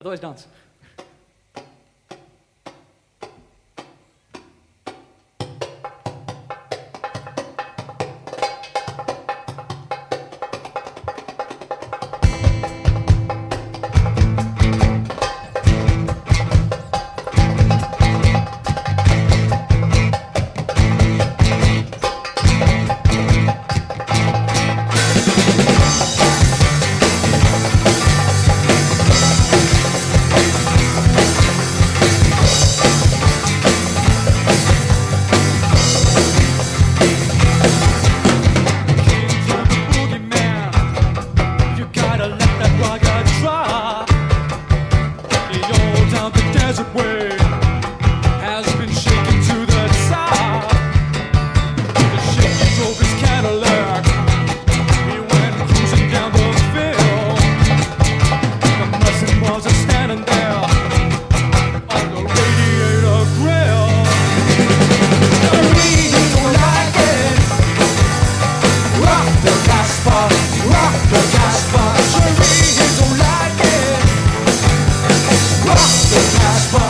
Otherwise, dance. You down the desert the Casbah,